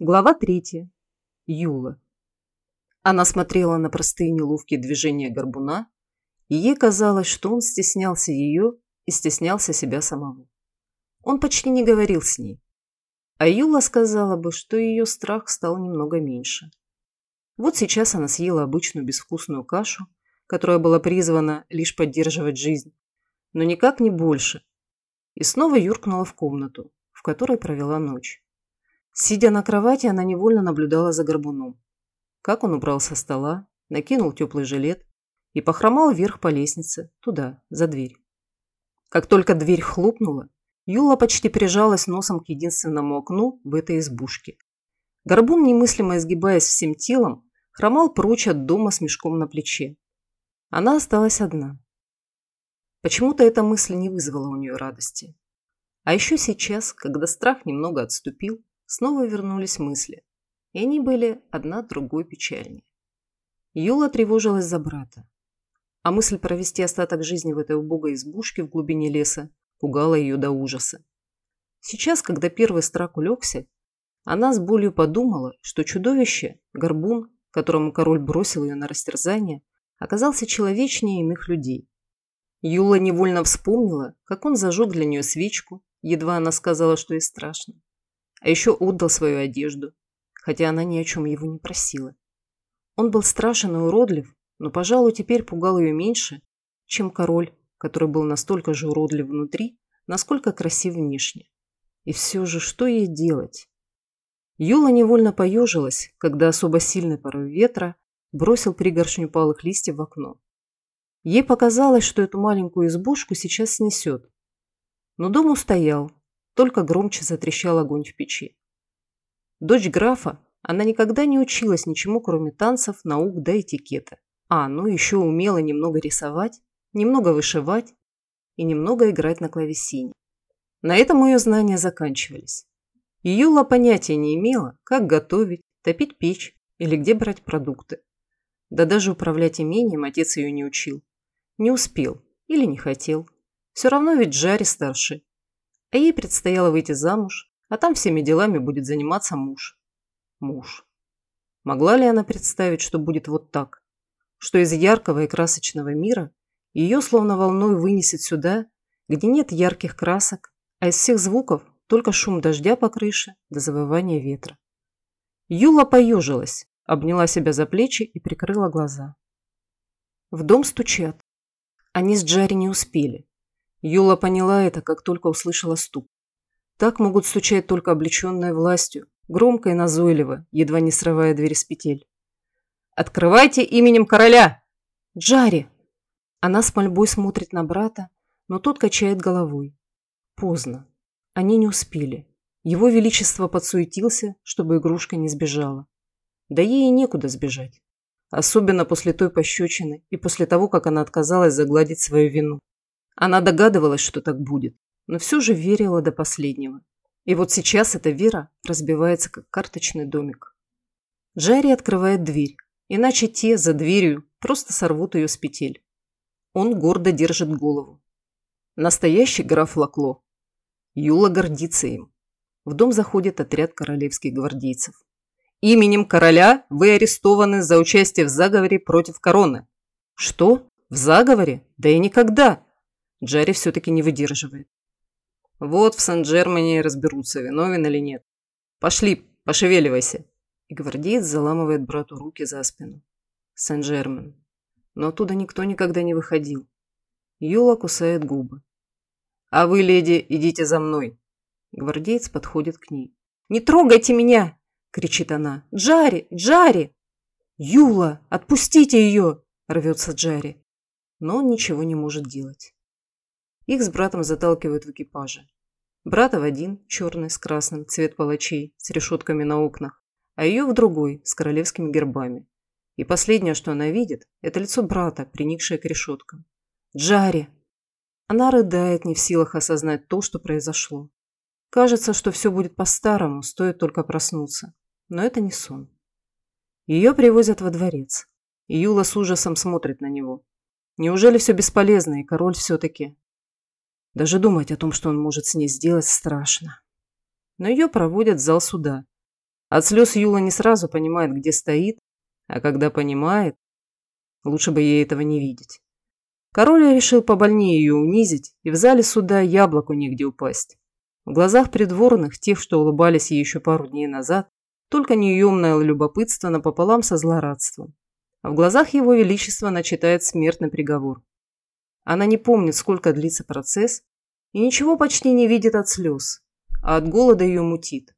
Глава третья. Юла. Она смотрела на простые неловкие движения горбуна, и ей казалось, что он стеснялся ее и стеснялся себя самого. Он почти не говорил с ней. А Юла сказала бы, что ее страх стал немного меньше. Вот сейчас она съела обычную безвкусную кашу, которая была призвана лишь поддерживать жизнь, но никак не больше, и снова юркнула в комнату, в которой провела ночь. Сидя на кровати, она невольно наблюдала за горбуном. Как он убрал со стола, накинул теплый жилет и похромал вверх по лестнице, туда, за дверь. Как только дверь хлопнула, Юла почти прижалась носом к единственному окну в этой избушке. Горбун, немыслимо изгибаясь всем телом, хромал прочь от дома с мешком на плече. Она осталась одна. Почему-то эта мысль не вызвала у нее радости. А еще сейчас, когда страх немного отступил, снова вернулись мысли, и они были одна другой печальнее. Юла тревожилась за брата, а мысль провести остаток жизни в этой убогой избушке в глубине леса пугала ее до ужаса. Сейчас, когда первый страх улегся, она с болью подумала, что чудовище, горбун, которому король бросил ее на растерзание, оказался человечнее иных людей. Юла невольно вспомнила, как он зажег для нее свечку, едва она сказала, что ей страшно. А еще отдал свою одежду, хотя она ни о чем его не просила. Он был страшен и уродлив, но, пожалуй, теперь пугал ее меньше, чем король, который был настолько же уродлив внутри, насколько красив внешне. И все же, что ей делать? Юла невольно поежилась, когда особо сильный порыв ветра бросил пригоршню палых листьев в окно. Ей показалось, что эту маленькую избушку сейчас снесет. Но дом устоял, только громче затрещал огонь в печи. Дочь графа, она никогда не училась ничему, кроме танцев, наук да этикета. А, ну еще умела немного рисовать, немного вышивать и немного играть на клавесине. На этом ее знания заканчивались. Юла понятия не имела, как готовить, топить печь или где брать продукты. Да даже управлять имением отец ее не учил. Не успел или не хотел. Все равно ведь Джари старший, а ей предстояло выйти замуж, а там всеми делами будет заниматься муж. Муж. Могла ли она представить, что будет вот так? Что из яркого и красочного мира ее словно волной вынесет сюда, где нет ярких красок, а из всех звуков только шум дождя по крыше до завывания ветра. Юла поежилась, обняла себя за плечи и прикрыла глаза. В дом стучат. Они с Джари не успели. Юла поняла это, как только услышала стук. Так могут стучать только облеченные властью, громко и назойливо, едва не срывая дверь с петель. «Открывайте именем короля!» «Джари!» Она с мольбой смотрит на брата, но тот качает головой. Поздно. Они не успели. Его Величество подсуетился, чтобы игрушка не сбежала. Да ей и некуда сбежать. Особенно после той пощечины и после того, как она отказалась загладить свою вину. Она догадывалась, что так будет, но все же верила до последнего. И вот сейчас эта вера разбивается, как карточный домик. Джарри открывает дверь, иначе те за дверью просто сорвут ее с петель. Он гордо держит голову. Настоящий граф Лакло. Юла гордится им. В дом заходит отряд королевских гвардейцев. Именем короля вы арестованы за участие в заговоре против короны. Что? В заговоре? Да и никогда. Джарри все-таки не выдерживает. Вот в Сан-Джермане разберутся, виновен или нет. Пошли, пошевеливайся. И гвардеец заламывает брату руки за спину. Сен-Жермен. Но оттуда никто никогда не выходил. Юла кусает губы. «А вы, леди, идите за мной!» Гвардеец подходит к ней. «Не трогайте меня!» – кричит она. «Джари! Джари!» «Юла! Отпустите ее!» – рвется Джари. Но он ничего не может делать. Их с братом заталкивают в экипаже. Брата в один, черный, с красным, цвет палачей, с решетками на окнах, а ее в другой, с королевскими гербами. И последнее, что она видит, это лицо брата, приникшее к решеткам. «Джари!» Она рыдает, не в силах осознать то, что произошло. Кажется, что все будет по-старому, стоит только проснуться. Но это не сон. Ее привозят во дворец. И Юла с ужасом смотрит на него. Неужели все бесполезно, и король все-таки даже думать о том, что он может с ней сделать, страшно. Но ее проводят в зал суда, От слез Юла не сразу понимает, где стоит, а когда понимает, лучше бы ей этого не видеть. Король решил побольнее ее унизить, и в зале суда яблоку негде упасть. В глазах придворных, тех, что улыбались ей еще пару дней назад, только неуемное любопытство напополам со злорадством. А в глазах его величества начитает смертный приговор. Она не помнит, сколько длится процесс, и ничего почти не видит от слез, а от голода ее мутит.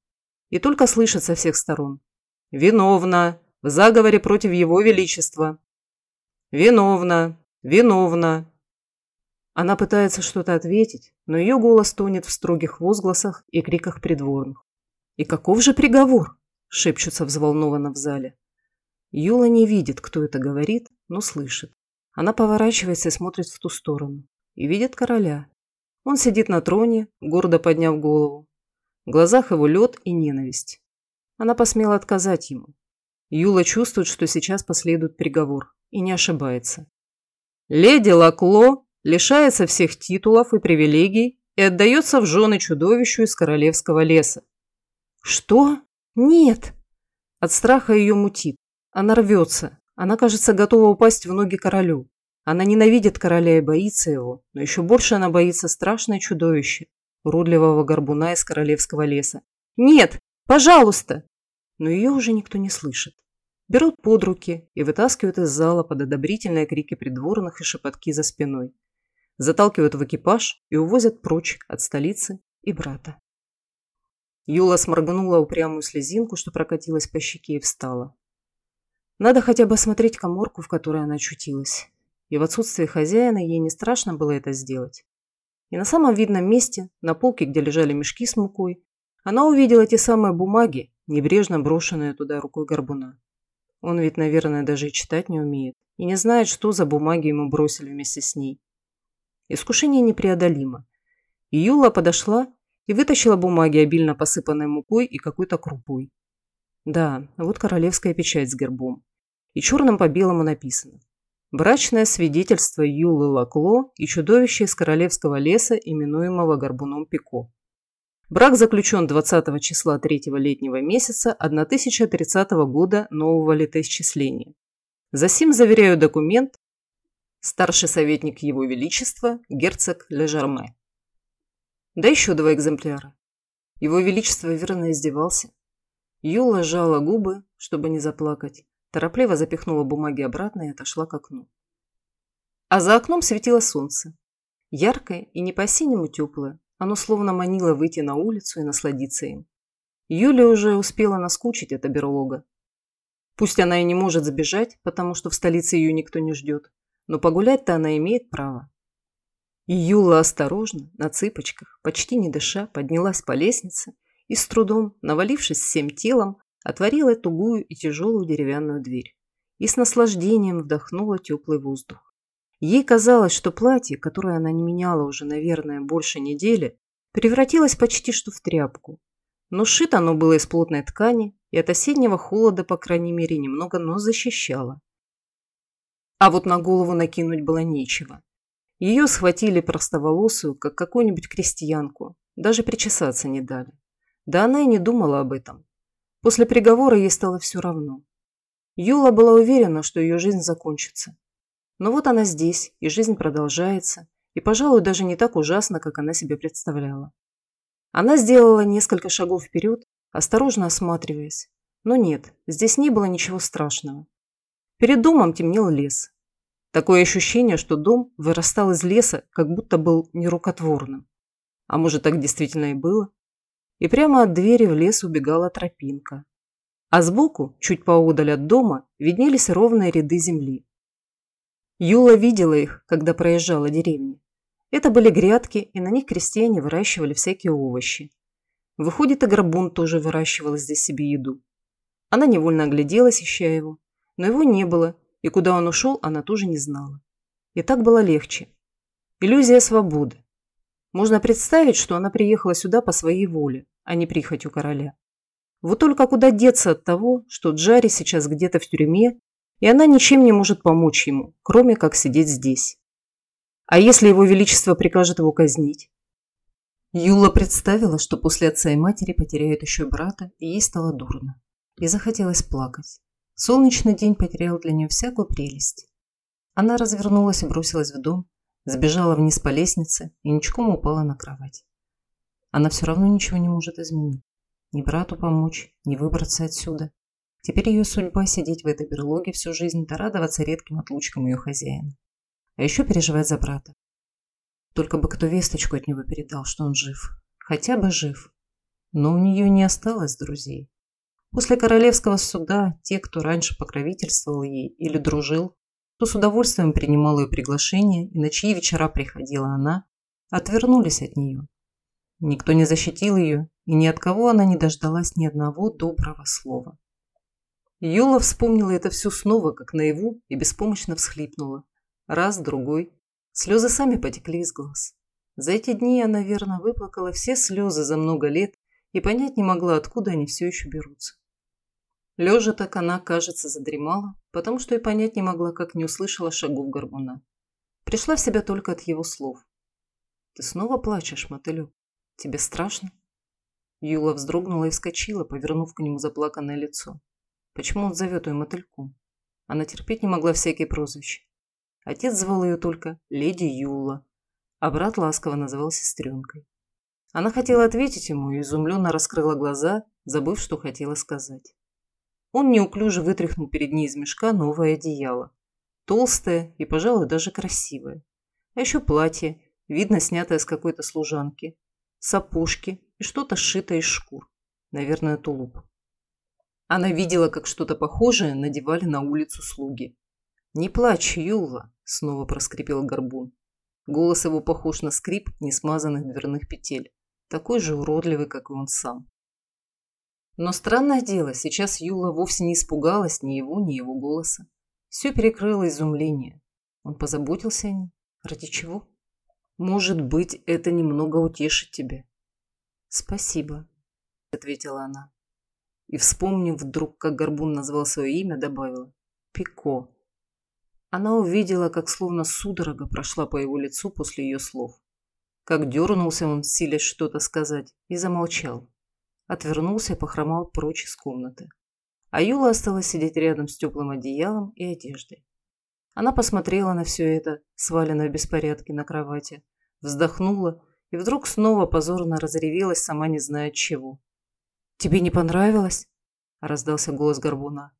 И только слышит со всех сторон. «Виновна! В заговоре против его величества!» «Виновна! Виновна!» Она пытается что-то ответить, но ее голос тонет в строгих возгласах и криках придворных. «И каков же приговор?» – шепчутся взволнованно в зале. Юла не видит, кто это говорит, но слышит. Она поворачивается и смотрит в ту сторону. И видит короля. Он сидит на троне, гордо подняв голову. В глазах его лед и ненависть. Она посмела отказать ему. Юла чувствует, что сейчас последует приговор, и не ошибается. Леди Лакло лишается всех титулов и привилегий и отдается в жены чудовищу из королевского леса. Что? Нет. От страха ее мутит. Она рвется. Она, кажется, готова упасть в ноги королю. Она ненавидит короля и боится его, но еще больше она боится страшное чудовище, уродливого горбуна из королевского леса. «Нет! Пожалуйста!» Но ее уже никто не слышит. Берут под руки и вытаскивают из зала под одобрительные крики придворных и шепотки за спиной заталкивают в экипаж и увозят прочь от столицы и брата. Юла сморгнула упрямую слезинку, что прокатилась по щеке и встала. Надо хотя бы осмотреть коморку, в которой она очутилась. И в отсутствие хозяина ей не страшно было это сделать. И на самом видном месте, на полке, где лежали мешки с мукой, она увидела те самые бумаги, небрежно брошенные туда рукой горбуна. Он ведь, наверное, даже и читать не умеет, и не знает, что за бумаги ему бросили вместе с ней. Искушение непреодолимо. Юла подошла и вытащила бумаги, обильно посыпанные мукой и какой-то крупой. Да, вот королевская печать с гербом. И черным по белому написано. Брачное свидетельство Юлы Лакло и чудовище из королевского леса, именуемого Горбуном Пико. Брак заключен 20 числа третьего летнего месяца 1030 года нового летоисчисления. Засим заверяю документ, Старший советник Его Величества, герцог Лежарме. Да еще два экземпляра. Его Величество верно издевался. Юла сжала губы, чтобы не заплакать, торопливо запихнула бумаги обратно и отошла к окну. А за окном светило солнце. Яркое и не по-синему теплое, оно словно манило выйти на улицу и насладиться им. Юля уже успела наскучить эта берлога. Пусть она и не может забежать, потому что в столице ее никто не ждет, но погулять-то она имеет право. И Юла осторожно, на цыпочках, почти не дыша, поднялась по лестнице и с трудом, навалившись всем телом, отворила тугую и тяжелую деревянную дверь и с наслаждением вдохнула теплый воздух. Ей казалось, что платье, которое она не меняла уже, наверное, больше недели, превратилось почти что в тряпку. Но шито оно было из плотной ткани и от осеннего холода, по крайней мере, немного, но защищало. А вот на голову накинуть было нечего. Ее схватили простоволосую, как какую-нибудь крестьянку. Даже причесаться не дали. Да она и не думала об этом. После приговора ей стало все равно. Юла была уверена, что ее жизнь закончится. Но вот она здесь, и жизнь продолжается, и, пожалуй, даже не так ужасно, как она себе представляла. Она сделала несколько шагов вперед, осторожно осматриваясь. Но нет, здесь не было ничего страшного. Перед домом темнел лес. Такое ощущение, что дом вырастал из леса, как будто был нерукотворным. А может, так действительно и было? И прямо от двери в лес убегала тропинка. А сбоку, чуть поодаль от дома, виднелись ровные ряды земли. Юла видела их, когда проезжала деревни. Это были грядки, и на них крестьяне выращивали всякие овощи. Выходит, и Горбун тоже выращивал здесь себе еду. Она невольно огляделась, ища его но его не было, и куда он ушел, она тоже не знала. И так было легче. Иллюзия свободы. Можно представить, что она приехала сюда по своей воле, а не прихотью короля. Вот только куда деться от того, что Джари сейчас где-то в тюрьме, и она ничем не может помочь ему, кроме как сидеть здесь. А если его величество прикажет его казнить? Юла представила, что после отца и матери потеряет еще брата, и ей стало дурно. и захотелось плакать. Солнечный день потерял для нее всякую прелесть. Она развернулась и бросилась в дом, сбежала вниз по лестнице и ничком упала на кровать. Она все равно ничего не может изменить. Ни брату помочь, ни выбраться отсюда. Теперь ее судьба сидеть в этой берлоге всю жизнь да радоваться редким отлучкам ее хозяина. А еще переживать за брата. Только бы кто весточку от него передал, что он жив. Хотя бы жив. Но у нее не осталось друзей. После королевского суда те, кто раньше покровительствовал ей или дружил, то с удовольствием принимал ее приглашение и на чьи вечера приходила она, отвернулись от нее. Никто не защитил ее, и ни от кого она не дождалась ни одного доброго слова. Юла вспомнила это все снова, как наяву, и беспомощно всхлипнула. Раз, другой. Слезы сами потекли из глаз. За эти дни она, верно, выплакала все слезы за много лет и понять не могла, откуда они все еще берутся. Лежа так она, кажется, задремала, потому что и понять не могла, как не услышала шагов горбуна. Пришла в себя только от его слов. «Ты снова плачешь, мотылек? Тебе страшно?» Юла вздрогнула и вскочила, повернув к нему заплаканное лицо. Почему он зовет ее мотыльком? Она терпеть не могла всякие прозвища. Отец звал ее только леди Юла, а брат ласково называл сестренкой. Она хотела ответить ему и изумленно раскрыла глаза, забыв, что хотела сказать. Он неуклюже вытряхнул перед ней из мешка новое одеяло. Толстое и, пожалуй, даже красивое. А еще платье, видно, снятое с какой-то служанки. Сапожки и что-то сшитое из шкур. Наверное, тулуп. Она видела, как что-то похожее надевали на улицу слуги. «Не плачь, Юла!» – снова проскрипел горбун. Голос его похож на скрип несмазанных дверных петель, такой же уродливый, как и он сам. Но странное дело, сейчас Юла вовсе не испугалась ни его, ни его голоса. Все перекрыло изумление. Он позаботился о ней? Ради чего? Может быть, это немного утешит тебя. Спасибо, ответила она. И, вспомнив вдруг, как Горбун назвал свое имя, добавила. Пико. Она увидела, как словно судорога прошла по его лицу после ее слов. Как дернулся он, силясь что-то сказать, и замолчал отвернулся и похромал прочь из комнаты. А Юла осталась сидеть рядом с теплым одеялом и одеждой. Она посмотрела на все это, сваленное в беспорядке на кровати, вздохнула и вдруг снова позорно разревелась, сама не зная чего. «Тебе не понравилось?» – раздался голос Горбуна.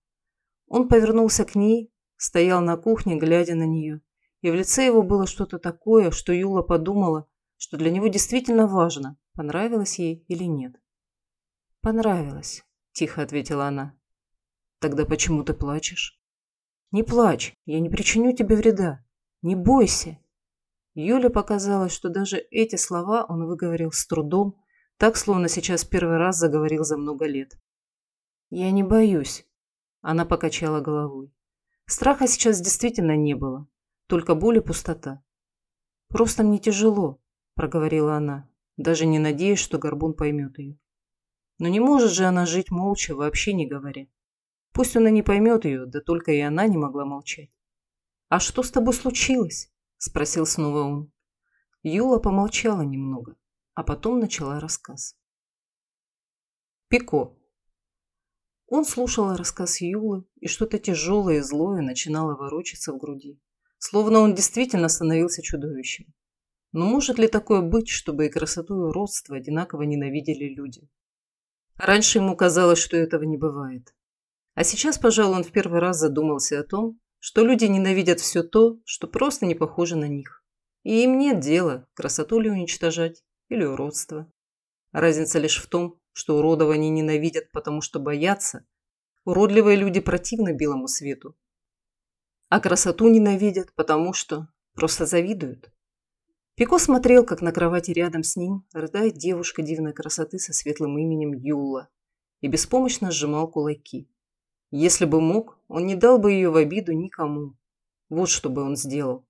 Он повернулся к ней, стоял на кухне, глядя на нее, и в лице его было что-то такое, что Юла подумала, что для него действительно важно, понравилось ей или нет. «Понравилось», – тихо ответила она. «Тогда почему ты плачешь?» «Не плачь, я не причиню тебе вреда. Не бойся». Юле показалось, что даже эти слова он выговорил с трудом, так, словно сейчас первый раз заговорил за много лет. «Я не боюсь», – она покачала головой. Страха сейчас действительно не было, только боль и пустота. «Просто мне тяжело», – проговорила она, даже не надеясь, что Горбун поймет ее. Но не может же она жить молча, вообще не говоря. Пусть он и не поймет ее, да только и она не могла молчать. «А что с тобой случилось?» – спросил снова он. Юла помолчала немного, а потом начала рассказ. Пико. Он слушал рассказ Юлы, и что-то тяжелое и злое начинало ворочаться в груди. Словно он действительно становился чудовищем. Но может ли такое быть, чтобы и красоту, и уродство одинаково ненавидели люди? Раньше ему казалось, что этого не бывает. А сейчас, пожалуй, он в первый раз задумался о том, что люди ненавидят все то, что просто не похоже на них. И им нет дела, красоту ли уничтожать или уродство. Разница лишь в том, что уродов они ненавидят, потому что боятся. Уродливые люди противны белому свету. А красоту ненавидят, потому что просто завидуют. Пико смотрел, как на кровати рядом с ним рыдает девушка дивной красоты со светлым именем Юла и беспомощно сжимал кулаки. Если бы мог, он не дал бы ее в обиду никому. Вот что бы он сделал.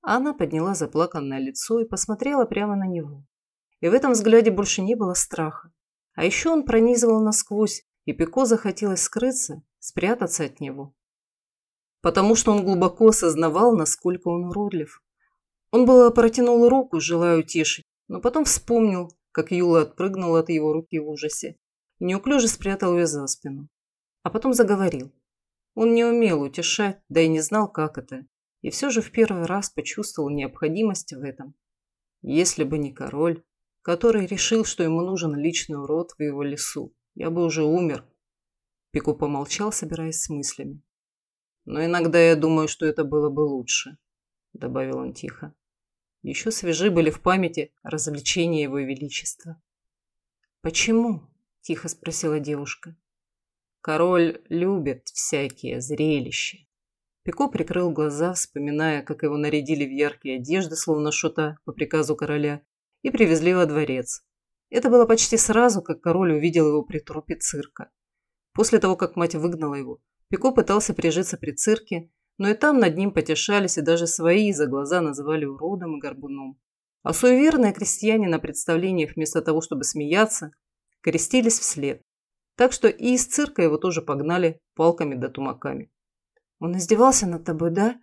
Она подняла заплаканное лицо и посмотрела прямо на него. И в этом взгляде больше не было страха. А еще он пронизывал насквозь, и Пико захотелось скрыться, спрятаться от него. Потому что он глубоко осознавал, насколько он уродлив. Он было протянул руку, желая утешить, но потом вспомнил, как Юла отпрыгнула от его руки в ужасе и неуклюже спрятал ее за спину. а потом заговорил. Он не умел утешать, да и не знал, как это, и все же в первый раз почувствовал необходимость в этом. Если бы не король, который решил, что ему нужен личный урод в его лесу, я бы уже умер. Пико помолчал, собираясь с мыслями. Но иногда я думаю, что это было бы лучше, добавил он тихо. Еще свежи были в памяти развлечения его величества. Почему? тихо спросила девушка. Король любит всякие зрелища. Пико прикрыл глаза, вспоминая, как его нарядили в яркие одежды, словно шута, по приказу короля, и привезли во дворец. Это было почти сразу, как король увидел его при трупе цирка. После того, как мать выгнала его, Пико пытался прижиться при цирке, но и там над ним потешались и даже свои за глаза называли уродом и горбуном. А суеверные крестьяне на представлениях вместо того, чтобы смеяться, крестились вслед. Так что и из цирка его тоже погнали палками да тумаками. «Он издевался над тобой, да?»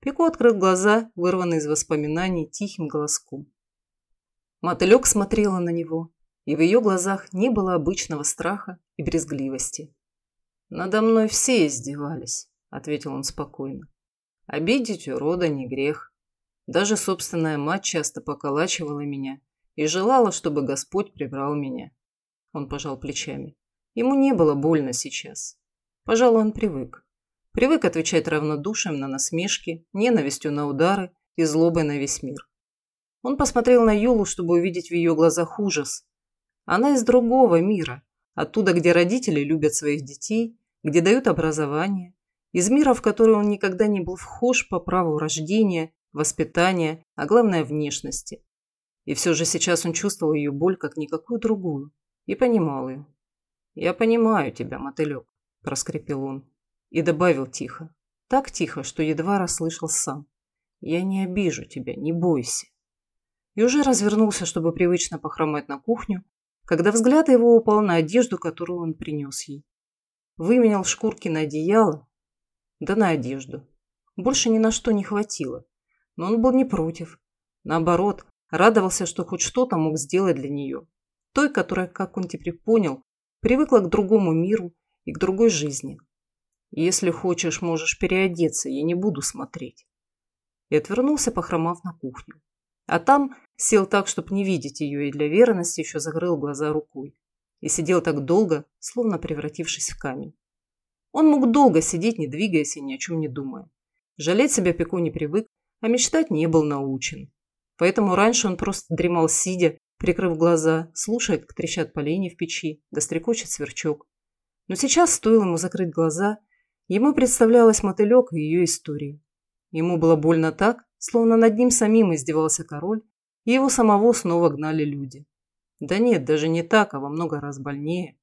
Пико открыл глаза, вырванные из воспоминаний тихим голоском. Мотылек смотрела на него, и в ее глазах не было обычного страха и брезгливости. «Надо мной все издевались», — ответил он спокойно. «Обидеть урода не грех. Даже собственная мать часто поколачивала меня и желала, чтобы Господь прибрал меня». Он пожал плечами. Ему не было больно сейчас. Пожалуй, он привык. Привык отвечать равнодушием на насмешки, ненавистью на удары и злобой на весь мир. Он посмотрел на Юлу, чтобы увидеть в ее глазах ужас. Она из другого мира, оттуда, где родители любят своих детей, где дают образование, из мира, в который он никогда не был вхож по праву рождения, воспитания, а главное – внешности. И все же сейчас он чувствовал ее боль, как никакую другую, и понимал ее. «Я понимаю тебя, мотылек», – проскрипел он, и добавил тихо, так тихо, что едва расслышал сам. «Я не обижу тебя, не бойся» и уже развернулся, чтобы привычно похромать на кухню, когда взгляд его упал на одежду, которую он принес ей. Выменял шкурки на одеяло, да на одежду. Больше ни на что не хватило. Но он был не против. Наоборот, радовался, что хоть что-то мог сделать для нее. Той, которая, как он теперь понял, привыкла к другому миру и к другой жизни. Если хочешь, можешь переодеться, я не буду смотреть. И отвернулся, похромав на кухню. А там сел так, чтобы не видеть ее, и для верности еще закрыл глаза рукой. И сидел так долго, словно превратившись в камень. Он мог долго сидеть, не двигаясь и ни о чем не думая. Жалеть себя Пико не привык, а мечтать не был научен. Поэтому раньше он просто дремал сидя, прикрыв глаза, слушая, как трещат поленья в печи, да стрекочет сверчок. Но сейчас стоило ему закрыть глаза, ему представлялась мотылек и ее история. Ему было больно так, словно над ним самим издевался король, и его самого снова гнали люди. Да нет, даже не так, а во много раз больнее.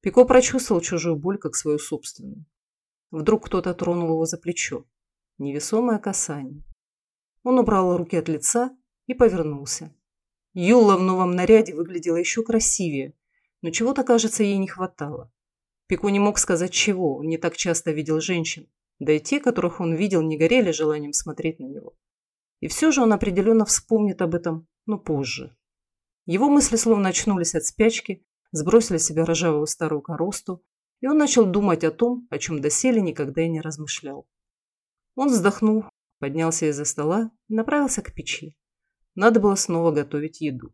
Пико прочувствовал чужую боль, как свою собственную. Вдруг кто-то тронул его за плечо. Невесомое касание. Он убрал руки от лица и повернулся. Юла в новом наряде выглядела еще красивее, но чего-то, кажется, ей не хватало. Пико не мог сказать чего, он не так часто видел женщин, да и те, которых он видел, не горели желанием смотреть на него. И все же он определенно вспомнит об этом, но позже. Его мысли словно очнулись от спячки, сбросили с себя ржавую старую коросту, и он начал думать о том, о чем доселе никогда и не размышлял. Он вздохнул, поднялся из-за стола и направился к печи. Надо было снова готовить еду.